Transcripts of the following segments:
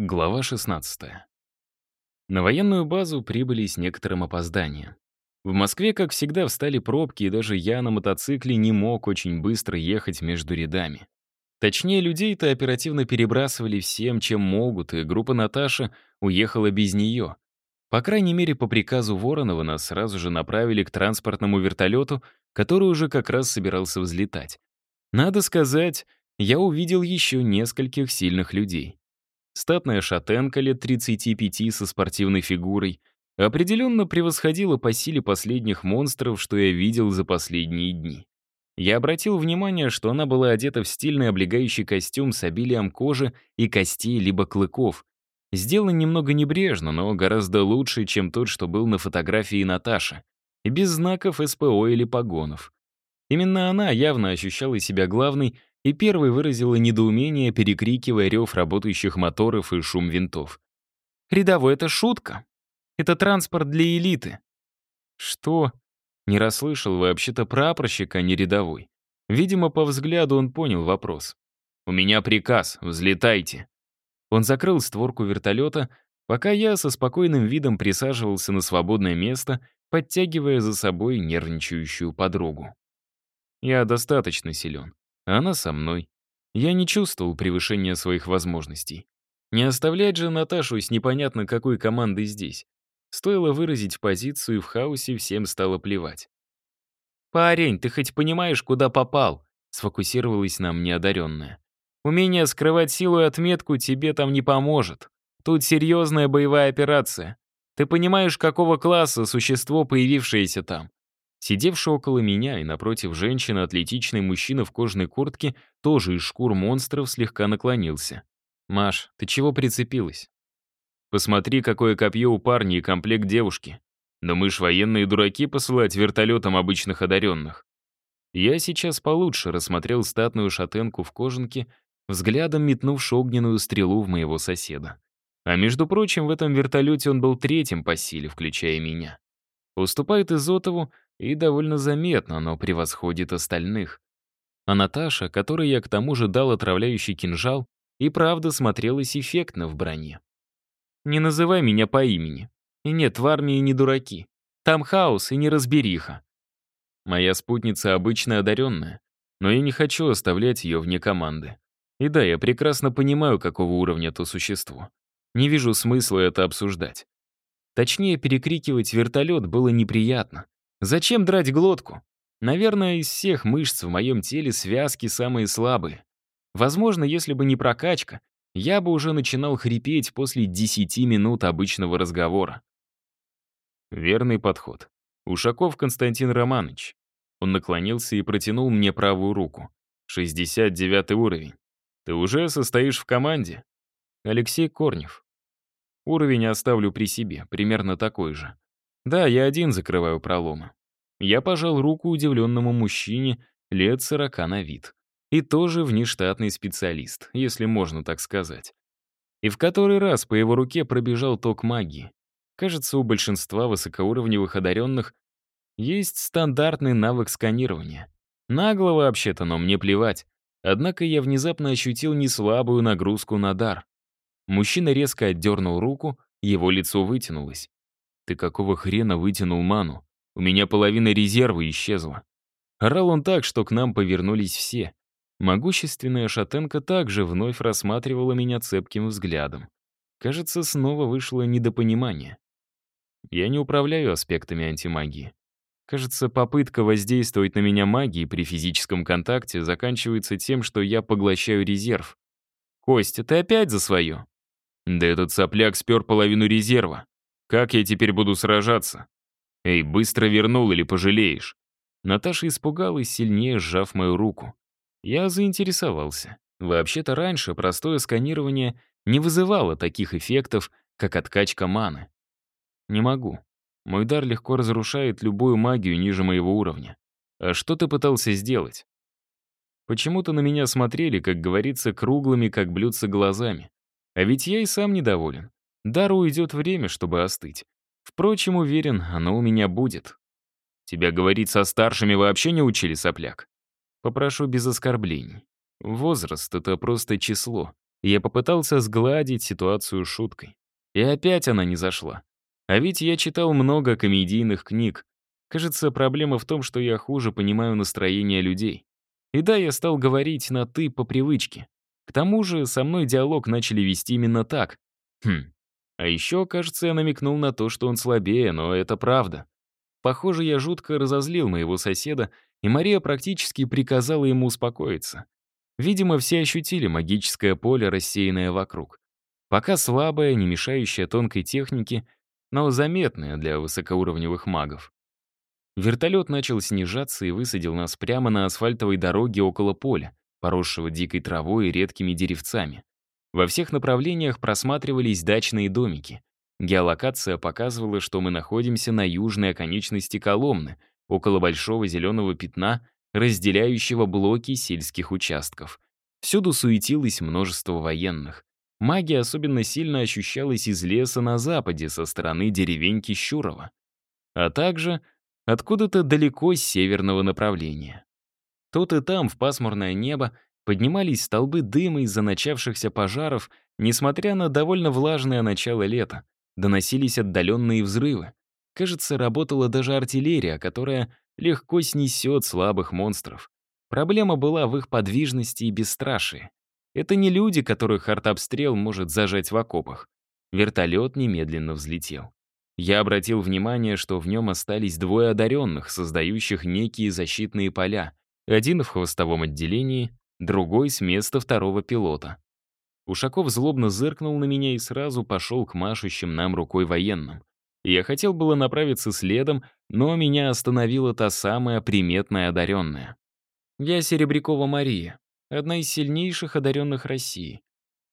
Глава 16. На военную базу прибыли с некоторым опозданием. В Москве, как всегда, встали пробки, и даже я на мотоцикле не мог очень быстро ехать между рядами. Точнее, людей-то оперативно перебрасывали всем, чем могут, и группа Наташа уехала без нее. По крайней мере, по приказу Воронова нас сразу же направили к транспортному вертолету, который уже как раз собирался взлетать. Надо сказать, я увидел еще нескольких сильных людей. Статная шатенка лет 35 со спортивной фигурой определенно превосходила по силе последних монстров, что я видел за последние дни. Я обратил внимание, что она была одета в стильный облегающий костюм с обилием кожи и костей либо клыков. Сделан немного небрежно, но гораздо лучше, чем тот, что был на фотографии Наташи. И без знаков СПО или погонов. Именно она явно ощущала себя главной и первой выразила недоумение, перекрикивая рев работающих моторов и шум винтов. «Рядовой — это шутка. Это транспорт для элиты». «Что?» Не расслышал вообще-то прапорщик, а не рядовой. Видимо, по взгляду он понял вопрос. «У меня приказ, взлетайте». Он закрыл створку вертолета, пока я со спокойным видом присаживался на свободное место, подтягивая за собой нервничающую подругу. Я достаточно силен. Она со мной. Я не чувствовал превышения своих возможностей. Не оставлять же Наташу с непонятно какой командой здесь. Стоило выразить позицию, в хаосе всем стало плевать. «Парень, ты хоть понимаешь, куда попал?» сфокусировалась нам неодаренная. «Умение скрывать силу и отметку тебе там не поможет. Тут серьезная боевая операция. Ты понимаешь, какого класса существо, появившееся там? Сидевший около меня и напротив женщины атлетичный мужчина в кожаной куртке, тоже из шкур монстров, слегка наклонился. «Маш, ты чего прицепилась?» «Посмотри, какое копье у парня и комплект девушки. Но мы ж военные дураки посылать вертолетом обычных одаренных». Я сейчас получше рассмотрел статную шатенку в кожанке, взглядом метнувши огненную стрелу в моего соседа. А между прочим, в этом вертолете он был третьим по силе, включая меня. Уступает Изотову, и довольно заметно, но превосходит остальных. А Наташа, которой я к тому же дал отравляющий кинжал, и правда смотрелась эффектно в броне. «Не называй меня по имени. И нет, в армии не дураки. Там хаос и неразбериха. Моя спутница обычно одаренная, но я не хочу оставлять ее вне команды. И да, я прекрасно понимаю, какого уровня то существо. Не вижу смысла это обсуждать. Точнее, перекрикивать вертолет было неприятно. Зачем драть глотку? Наверное, из всех мышц в моем теле связки самые слабые. Возможно, если бы не прокачка, я бы уже начинал хрипеть после 10 минут обычного разговора. Верный подход. Ушаков Константин Романович. Он наклонился и протянул мне правую руку. 69 уровень. Ты уже состоишь в команде? Алексей Корнев. Уровень оставлю при себе, примерно такой же. Да, я один закрываю проломы. Я пожал руку удивленному мужчине лет сорока на вид. И тоже внештатный специалист, если можно так сказать. И в который раз по его руке пробежал ток магии. Кажется, у большинства высокоуровневых одаренных есть стандартный навык сканирования. Нагло вообще-то, но мне плевать. Однако я внезапно ощутил неслабую нагрузку на дар. Мужчина резко отдернул руку, его лицо вытянулось. «Ты какого хрена вытянул ману? У меня половина резерва исчезла». Орал он так, что к нам повернулись все. Могущественная шатенка также вновь рассматривала меня цепким взглядом. Кажется, снова вышло недопонимание. Я не управляю аспектами антимагии. Кажется, попытка воздействовать на меня магией при физическом контакте заканчивается тем, что я поглощаю резерв. «Костя, ты опять за свое?» «Да этот сопляк спер половину резерва. Как я теперь буду сражаться? Эй, быстро вернул или пожалеешь? Наташа испугалась, сильнее сжав мою руку. Я заинтересовался. Вообще-то раньше простое сканирование не вызывало таких эффектов, как откачка маны. Не могу. Мой дар легко разрушает любую магию ниже моего уровня. А что ты пытался сделать? Почему-то на меня смотрели, как говорится, круглыми, как блюдца глазами. А ведь я и сам недоволен. Дару уйдет время, чтобы остыть. Впрочем, уверен, оно у меня будет. Тебя говорить со старшими вообще не учили, сопляк? Попрошу без оскорблений. Возраст — это просто число. Я попытался сгладить ситуацию шуткой. И опять она не зашла. А ведь я читал много комедийных книг. Кажется, проблема в том, что я хуже понимаю настроение людей. И да, я стал говорить на «ты» по привычке. К тому же со мной диалог начали вести именно так. Хм. А еще, кажется, я намекнул на то, что он слабее, но это правда. Похоже, я жутко разозлил моего соседа, и Мария практически приказала ему успокоиться. Видимо, все ощутили магическое поле, рассеянное вокруг. Пока слабое, не мешающее тонкой технике, но заметное для высокоуровневых магов. Вертолет начал снижаться и высадил нас прямо на асфальтовой дороге около поля, поросшего дикой травой и редкими деревцами. Во всех направлениях просматривались дачные домики. Геолокация показывала, что мы находимся на южной оконечности Коломны, около большого зеленого пятна, разделяющего блоки сельских участков. Всюду суетилось множество военных. Магия особенно сильно ощущалась из леса на западе, со стороны деревеньки Щурова. А также откуда-то далеко с северного направления. Тут и там, в пасмурное небо, поднимались столбы дыма из-за начавшихся пожаров, несмотря на довольно влажное начало лета. Доносились отдаленные взрывы. Кажется, работала даже артиллерия, которая легко снесет слабых монстров. Проблема была в их подвижности и бесстрашии. Это не люди, которых артобстрел может зажать в окопах. Вертолет немедленно взлетел. Я обратил внимание, что в нем остались двое одаренных, создающих некие защитные поля. Один в хвостовом отделении, другой с места второго пилота. Ушаков злобно зыркнул на меня и сразу пошел к машущим нам рукой военным. Я хотел было направиться следом, но меня остановила та самая приметная одаренная. «Я Серебрякова Мария, одна из сильнейших одаренных России.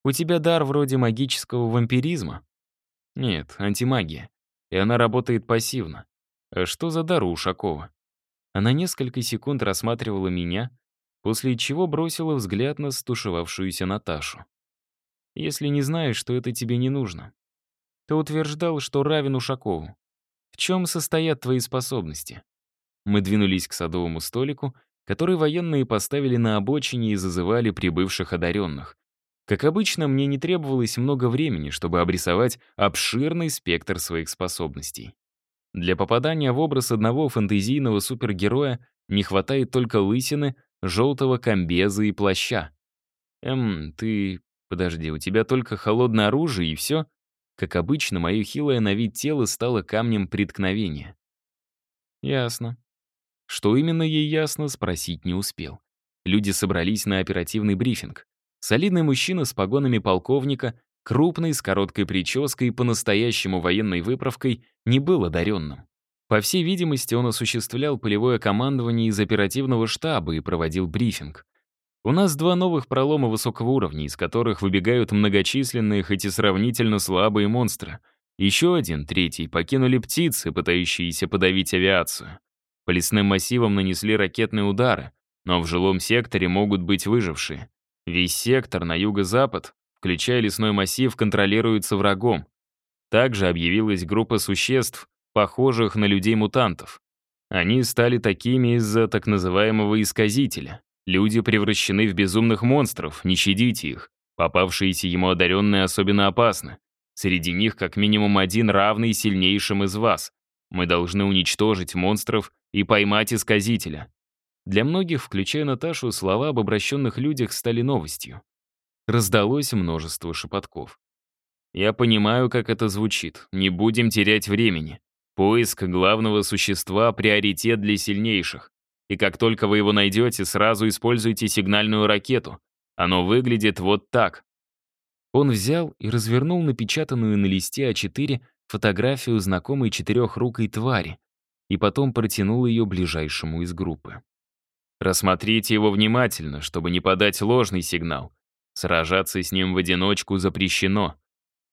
У тебя дар вроде магического вампиризма?» «Нет, антимагия и она работает пассивно. А что за дар у Ушакова? Она несколько секунд рассматривала меня, после чего бросила взгляд на стушевавшуюся Наташу. «Если не знаешь, что это тебе не нужно. Ты утверждал, что равен Ушакову. В чем состоят твои способности?» Мы двинулись к садовому столику, который военные поставили на обочине и зазывали прибывших одаренных. Как обычно, мне не требовалось много времени, чтобы обрисовать обширный спектр своих способностей. Для попадания в образ одного фэнтезийного супергероя не хватает только лысины, желтого комбеза и плаща. Эм, ты... Подожди, у тебя только холодное оружие и все? Как обычно, мое хилое на вид тело стало камнем преткновения. Ясно. Что именно ей ясно, спросить не успел. Люди собрались на оперативный брифинг. Солидный мужчина с погонами полковника, крупный, с короткой прической и по-настоящему военной выправкой, не был одаренным. По всей видимости, он осуществлял полевое командование из оперативного штаба и проводил брифинг. У нас два новых пролома высокого уровня, из которых выбегают многочисленные, хоть и сравнительно слабые монстры. Еще один, третий, покинули птицы, пытающиеся подавить авиацию. По лесным массивам нанесли ракетные удары, но в жилом секторе могут быть выжившие. Весь сектор на юго-запад, включая лесной массив, контролируется врагом. Также объявилась группа существ, похожих на людей-мутантов. Они стали такими из-за так называемого исказителя. Люди превращены в безумных монстров, не щадите их. Попавшиеся ему одаренные особенно опасны. Среди них как минимум один равный сильнейшим из вас. Мы должны уничтожить монстров и поймать исказителя. Для многих, включая Наташу, слова об обращенных людях стали новостью. Раздалось множество шепотков. «Я понимаю, как это звучит. Не будем терять времени. Поиск главного существа — приоритет для сильнейших. И как только вы его найдете, сразу используйте сигнальную ракету. Оно выглядит вот так». Он взял и развернул напечатанную на листе А4 фотографию знакомой четырехрукой твари и потом протянул ее ближайшему из группы. Рассмотрите его внимательно, чтобы не подать ложный сигнал. Сражаться с ним в одиночку запрещено.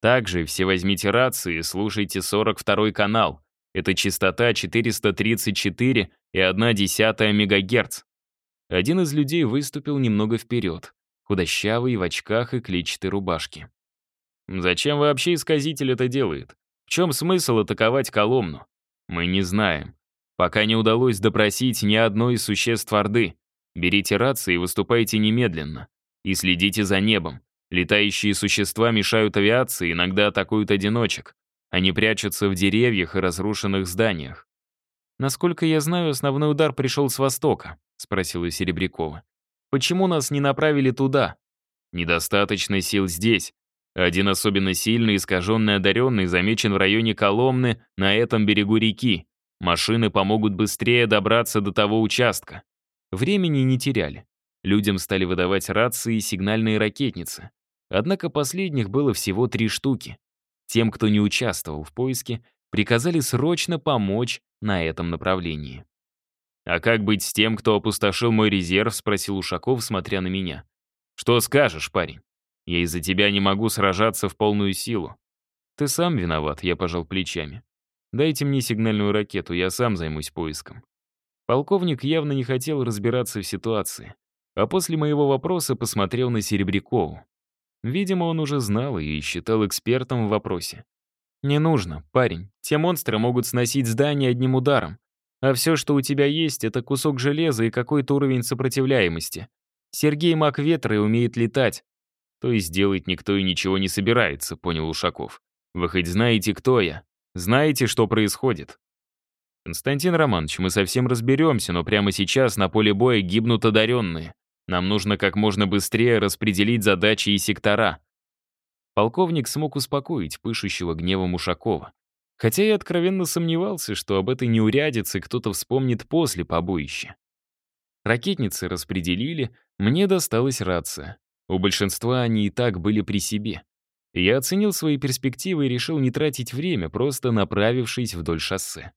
Также все возьмите рации и слушайте 42 канал. Это частота 434 и 1 десятая мегагерц. Один из людей выступил немного вперед, худощавый, в очках и клетчатой рубашке. Зачем вообще исказитель это делает? В чем смысл атаковать Коломну? Мы не знаем. Пока не удалось допросить ни одной из существ Орды. Берите рации и выступайте немедленно. И следите за небом. Летающие существа мешают авиации, иногда атакуют одиночек. Они прячутся в деревьях и разрушенных зданиях. «Насколько я знаю, основной удар пришел с востока», — спросила Серебрякова. «Почему нас не направили туда?» «Недостаточно сил здесь. Один особенно сильный, искаженный одаренный замечен в районе Коломны на этом берегу реки. Машины помогут быстрее добраться до того участка. Времени не теряли. Людям стали выдавать рации и сигнальные ракетницы. Однако последних было всего три штуки. Тем, кто не участвовал в поиске, приказали срочно помочь на этом направлении. «А как быть с тем, кто опустошил мой резерв?» — спросил Ушаков, смотря на меня. «Что скажешь, парень? Я из-за тебя не могу сражаться в полную силу». «Ты сам виноват», — я пожал плечами. «Дайте мне сигнальную ракету, я сам займусь поиском». Полковник явно не хотел разбираться в ситуации, а после моего вопроса посмотрел на Серебрякову. Видимо, он уже знал и считал экспертом в вопросе. «Не нужно, парень. Те монстры могут сносить здание одним ударом. А все, что у тебя есть, это кусок железа и какой-то уровень сопротивляемости. Сергей маг ветра и умеет летать. То есть делать никто и ничего не собирается, понял Ушаков. Вы хоть знаете, кто я? Знаете, что происходит? Константин Романович, мы совсем разберемся, но прямо сейчас на поле боя гибнут одаренные. Нам нужно как можно быстрее распределить задачи и сектора. Полковник смог успокоить пышущего гневом Ушакова. Хотя я откровенно сомневался, что об этой неурядице кто-то вспомнит после побоища. Ракетницы распределили, мне досталась рация. У большинства они и так были при себе. Я оценил свои перспективы и решил не тратить время, просто направившись вдоль шоссе.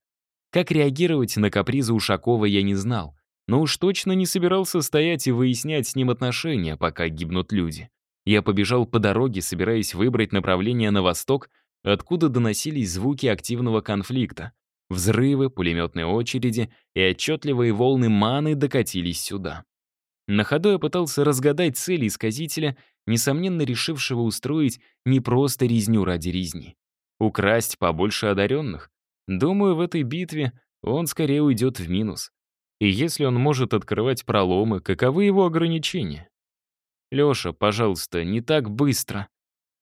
Как реагировать на капризы Ушакова я не знал, но уж точно не собирался стоять и выяснять с ним отношения, пока гибнут люди. Я побежал по дороге, собираясь выбрать направление на восток, откуда доносились звуки активного конфликта. Взрывы, пулеметные очереди и отчетливые волны маны докатились сюда. На ходу я пытался разгадать цели исказителя, несомненно решившего устроить не просто резню ради резни. Украсть побольше одаренных. Думаю, в этой битве он скорее уйдет в минус. И если он может открывать проломы, каковы его ограничения? «Леша, пожалуйста, не так быстро».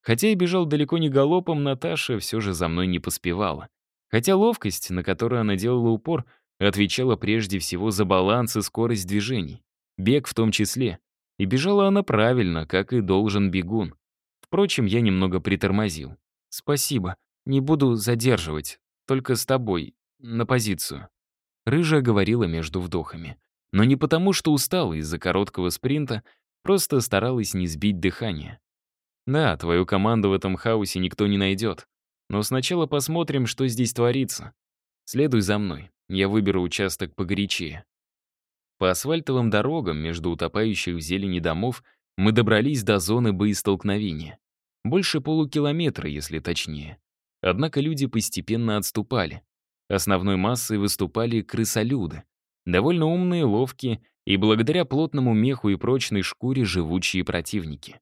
Хотя и бежал далеко не галопом, Наташа все же за мной не поспевала. Хотя ловкость, на которую она делала упор, отвечала прежде всего за баланс и скорость движений. Бег в том числе. И бежала она правильно, как и должен бегун. Впрочем, я немного притормозил. «Спасибо. Не буду задерживать. Только с тобой. На позицию». Рыжая говорила между вдохами. Но не потому, что устала из-за короткого спринта, просто старалась не сбить дыхание. Да, твою команду в этом хаосе никто не найдет. Но сначала посмотрим, что здесь творится. Следуй за мной, я выберу участок погорячее. По асфальтовым дорогам между утопающих в зелени домов мы добрались до зоны боестолкновения. Больше полукилометра, если точнее. Однако люди постепенно отступали. Основной массой выступали крысолюды. Довольно умные, ловкие и благодаря плотному меху и прочной шкуре живучие противники.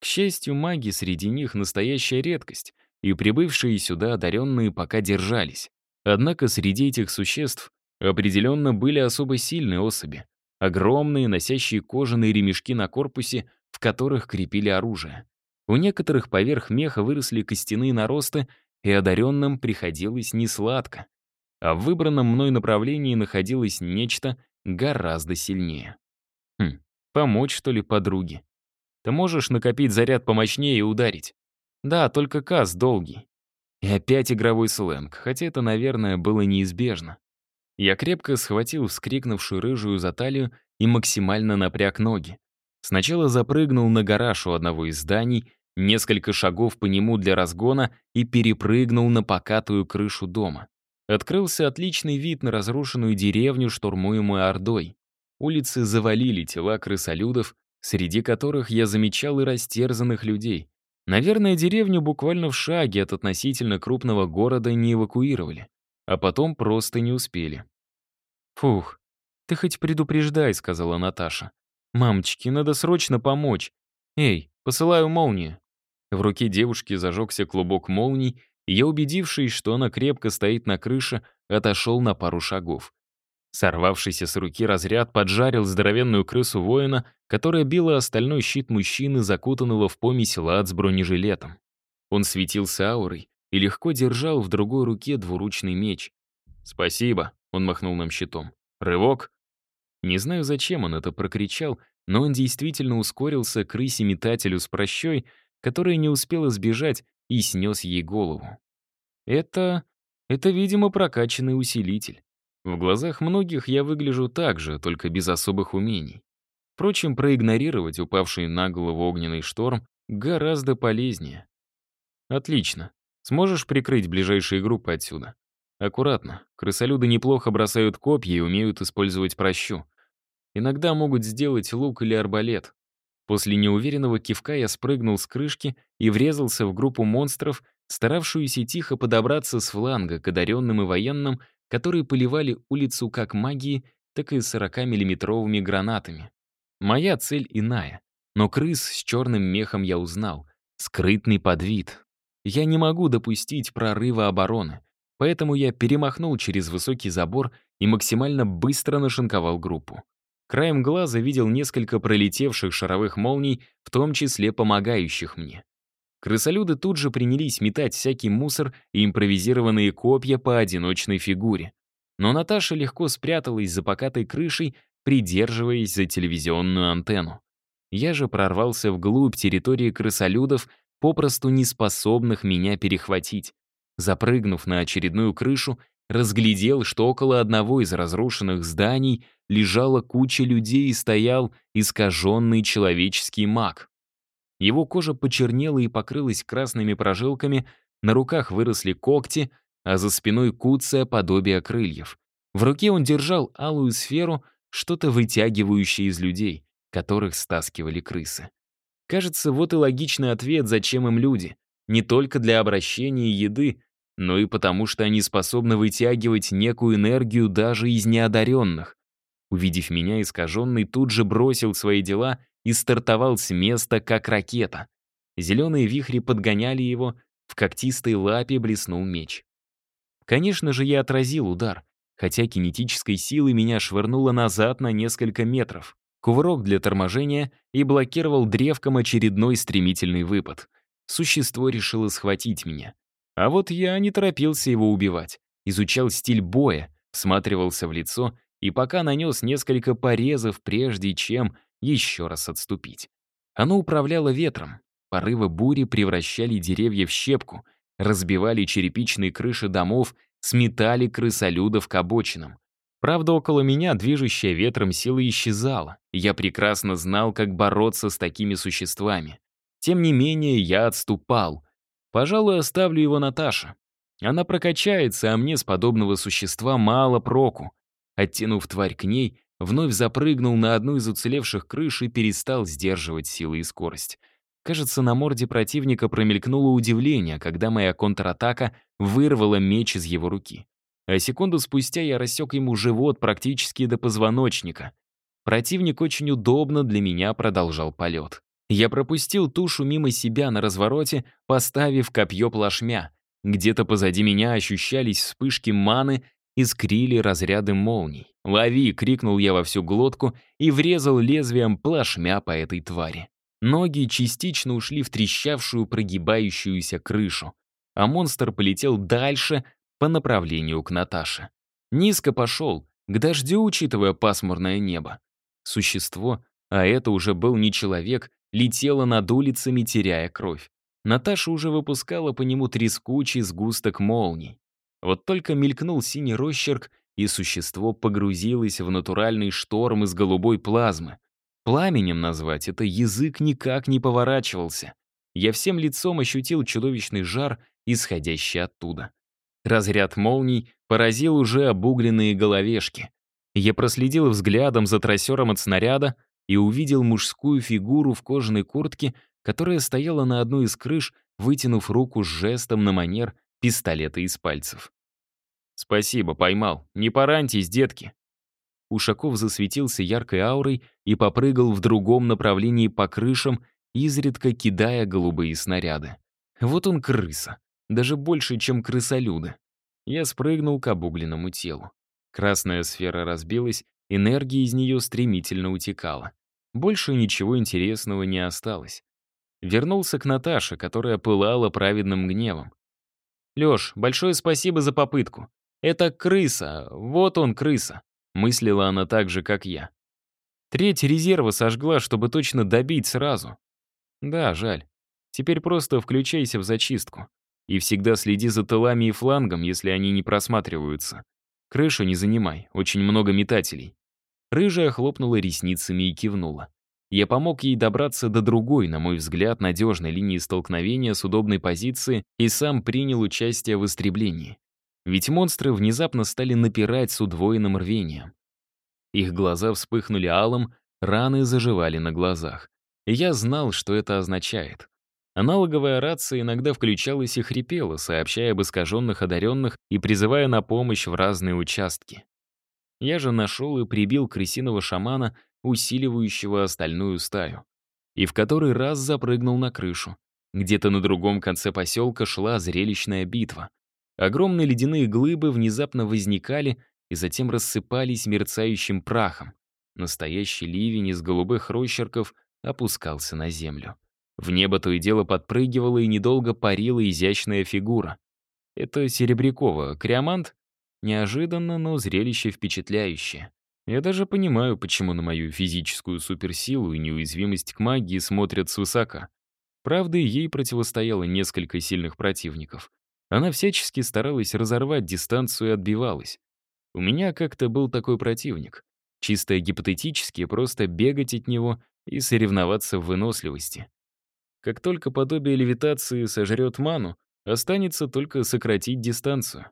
К счастью, маги среди них настоящая редкость, и прибывшие сюда одаренные пока держались. Однако среди этих существ определенно были особо сильные особи. Огромные, носящие кожаные ремешки на корпусе, в которых крепили оружие. У некоторых поверх меха выросли костяные наросты, и одаренным приходилось несладко. А в выбранном мной направлении находилось нечто гораздо сильнее. Хм, помочь, что ли, подруге? Ты можешь накопить заряд помощнее и ударить? Да, только каз долгий. И опять игровой сленг, хотя это, наверное, было неизбежно. Я крепко схватил вскрикнувшую рыжую за талию и максимально напряг ноги. Сначала запрыгнул на гараж у одного из зданий, несколько шагов по нему для разгона и перепрыгнул на покатую крышу дома. Открылся отличный вид на разрушенную деревню, штурмуемую Ордой. Улицы завалили тела крысолюдов, среди которых я замечал и растерзанных людей. Наверное, деревню буквально в шаге от относительно крупного города не эвакуировали, а потом просто не успели. «Фух, ты хоть предупреждай», — сказала Наташа. «Мамочки, надо срочно помочь. Эй, посылаю молнию». В руке девушки зажегся клубок молний, я, убедившись, что она крепко стоит на крыше, отошел на пару шагов. Сорвавшийся с руки разряд поджарил здоровенную крысу воина, которая била остальной щит мужчины, закутанного в помесь лад с бронежилетом. Он светился аурой и легко держал в другой руке двуручный меч. «Спасибо», — он махнул нам щитом. «Рывок?» Не знаю, зачем он это прокричал, но он действительно ускорился к рысе-метателю с прощой, которая не успела сбежать и снес ей голову. Это... это, видимо, прокачанный усилитель. В глазах многих я выгляжу так же, только без особых умений. Впрочем, проигнорировать упавший на голову огненный шторм гораздо полезнее. Отлично. Сможешь прикрыть ближайшие группы отсюда? Аккуратно. Крысолюды неплохо бросают копья и умеют использовать прощу. Иногда могут сделать лук или арбалет. После неуверенного кивка я спрыгнул с крышки и врезался в группу монстров, старавшуюся тихо подобраться с фланга к одаренным и военным, которые поливали улицу как магией, так и 40-миллиметровыми гранатами. Моя цель иная. Но крыс с черным мехом я узнал. Скрытный подвид. Я не могу допустить прорыва обороны, поэтому я перемахнул через высокий забор и максимально быстро нашинковал группу. Краем глаза видел несколько пролетевших шаровых молний, в том числе помогающих мне. Крысолюды тут же принялись метать всякий мусор и импровизированные копья по одиночной фигуре. Но Наташа легко спряталась за покатой крышей, придерживаясь за телевизионную антенну. Я же прорвался вглубь территории крысолюдов, попросту не способных меня перехватить. Запрыгнув на очередную крышу, разглядел, что около одного из разрушенных зданий лежала куча людей и стоял искаженный человеческий маг. Его кожа почернела и покрылась красными прожилками, на руках выросли когти, а за спиной куция подобие крыльев. В руке он держал алую сферу, что-то вытягивающее из людей, которых стаскивали крысы. Кажется, вот и логичный ответ, зачем им люди. Не только для обращения еды, но и потому, что они способны вытягивать некую энергию даже из неодаренных. Увидев меня, искаженный тут же бросил свои дела и стартовал с места, как ракета. Зеленые вихри подгоняли его, в когтистой лапе блеснул меч. Конечно же, я отразил удар, хотя кинетической силой меня швырнуло назад на несколько метров. Кувырок для торможения и блокировал древком очередной стремительный выпад. Существо решило схватить меня. А вот я не торопился его убивать. Изучал стиль боя, всматривался в лицо и пока нанес несколько порезов, прежде чем еще раз отступить. Оно управляло ветром. Порывы бури превращали деревья в щепку, разбивали черепичные крыши домов, сметали крысолюдов к обочинам. Правда, около меня движущая ветром сила исчезала, я прекрасно знал, как бороться с такими существами. Тем не менее, я отступал. Пожалуй, оставлю его Наташе. Она прокачается, а мне с подобного существа мало проку. Оттянув тварь к ней, вновь запрыгнул на одну из уцелевших крыш и перестал сдерживать силы и скорость. Кажется, на морде противника промелькнуло удивление, когда моя контратака вырвала меч из его руки. А секунду спустя я рассек ему живот практически до позвоночника. Противник очень удобно для меня продолжал полет. Я пропустил тушу мимо себя на развороте, поставив копье плашмя. Где-то позади меня ощущались вспышки маны искрили разряды молний. «Лови!» — крикнул я во всю глотку и врезал лезвием плашмя по этой твари. Ноги частично ушли в трещавшую прогибающуюся крышу, а монстр полетел дальше по направлению к Наташе. Низко пошел, к дождю, учитывая пасмурное небо. Существо, а это уже был не человек, летело над улицами, теряя кровь. Наташа уже выпускала по нему трескучий сгусток молний. Вот только мелькнул синий росчерк, и существо погрузилось в натуральный шторм из голубой плазмы. Пламенем назвать это язык никак не поворачивался. Я всем лицом ощутил чудовищный жар, исходящий оттуда. Разряд молний поразил уже обугленные головешки. Я проследил взглядом за трассером от снаряда и увидел мужскую фигуру в кожаной куртке, которая стояла на одной из крыш, вытянув руку с жестом на манер пистолета из пальцев. «Спасибо, поймал. Не пораньтесь, детки». Ушаков засветился яркой аурой и попрыгал в другом направлении по крышам, изредка кидая голубые снаряды. Вот он крыса. Даже больше, чем крысолюды. Я спрыгнул к обугленному телу. Красная сфера разбилась, энергия из нее стремительно утекала. Больше ничего интересного не осталось. Вернулся к Наташе, которая пылала праведным гневом. «Лёш, большое спасибо за попытку. Это крыса, вот он, крыса», — мыслила она так же, как я. Треть резерва сожгла, чтобы точно добить сразу. Да, жаль. Теперь просто включайся в зачистку. И всегда следи за тылами и флангом, если они не просматриваются. Крышу не занимай, очень много метателей. Рыжая хлопнула ресницами и кивнула. Я помог ей добраться до другой, на мой взгляд, надежной линии столкновения с удобной позиции и сам принял участие в истреблении. Ведь монстры внезапно стали напирать с удвоенным рвением. Их глаза вспыхнули алым, раны заживали на глазах. Я знал, что это означает. Аналоговая рация иногда включалась и хрипела, сообщая об искаженных одаренных и призывая на помощь в разные участки. Я же нашел и прибил крысиного шамана, усиливающего остальную стаю. И в который раз запрыгнул на крышу. Где-то на другом конце поселка шла зрелищная битва. Огромные ледяные глыбы внезапно возникали и затем рассыпались мерцающим прахом. Настоящий ливень из голубых росчерков опускался на землю. В небо то и дело подпрыгивала и недолго парила изящная фигура. Это Серебрякова, Криомант? Неожиданно, но зрелище впечатляющее. Я даже понимаю, почему на мою физическую суперсилу и неуязвимость к магии смотрят свысока. Правда, ей противостояло несколько сильных противников. Она всячески старалась разорвать дистанцию и отбивалась. У меня как-то был такой противник. Чисто гипотетически просто бегать от него и соревноваться в выносливости. Как только подобие левитации сожрет ману, останется только сократить дистанцию.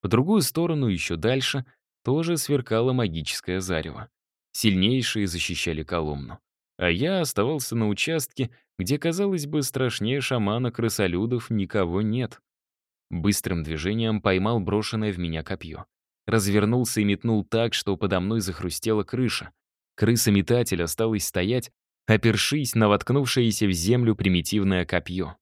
По другую сторону, еще дальше, тоже сверкало магическое зарево. Сильнейшие защищали Коломну. А я оставался на участке, где, казалось бы, страшнее шамана-крысолюдов никого нет. Быстрым движением поймал брошенное в меня копье. Развернулся и метнул так, что подо мной захрустела крыша. Крыса-метатель осталась стоять, опершись на воткнувшееся в землю примитивное копье.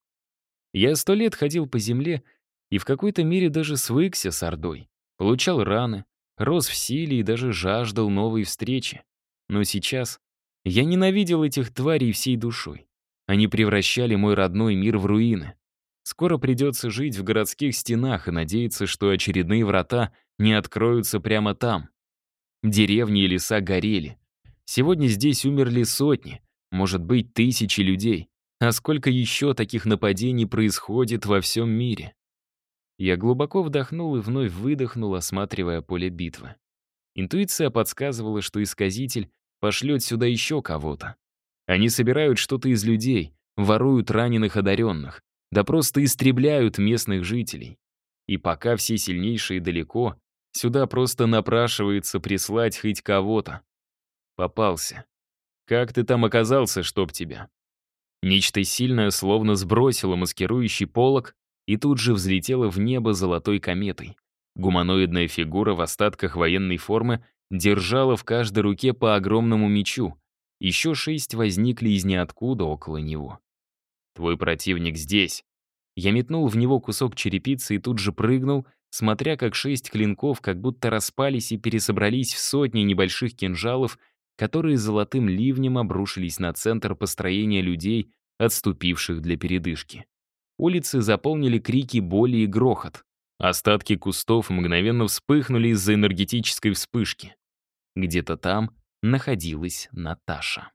Я сто лет ходил по земле и в какой-то мере даже свыкся с Ордой. Получал раны, рос в силе и даже жаждал новой встречи. Но сейчас я ненавидел этих тварей всей душой. Они превращали мой родной мир в руины. Скоро придется жить в городских стенах и надеяться, что очередные врата не откроются прямо там. Деревни и леса горели. Сегодня здесь умерли сотни, может быть, тысячи людей. А сколько еще таких нападений происходит во всем мире? Я глубоко вдохнул и вновь выдохнул, осматривая поле битвы. Интуиция подсказывала, что исказитель пошлет сюда еще кого-то. Они собирают что-то из людей, воруют раненых одаренных, да просто истребляют местных жителей. И пока все сильнейшие далеко, сюда просто напрашивается прислать хоть кого-то. Попался. Как ты там оказался, чтоб тебя? Нечто сильное словно сбросило маскирующий полог и тут же взлетело в небо золотой кометой. Гуманоидная фигура в остатках военной формы держала в каждой руке по огромному мечу. Еще шесть возникли из ниоткуда около него. «Твой противник здесь». Я метнул в него кусок черепицы и тут же прыгнул, смотря как шесть клинков как будто распались и пересобрались в сотни небольших кинжалов, которые золотым ливнем обрушились на центр построения людей, отступивших для передышки. Улицы заполнили крики боли и грохот. Остатки кустов мгновенно вспыхнули из-за энергетической вспышки. Где-то там находилась Наташа.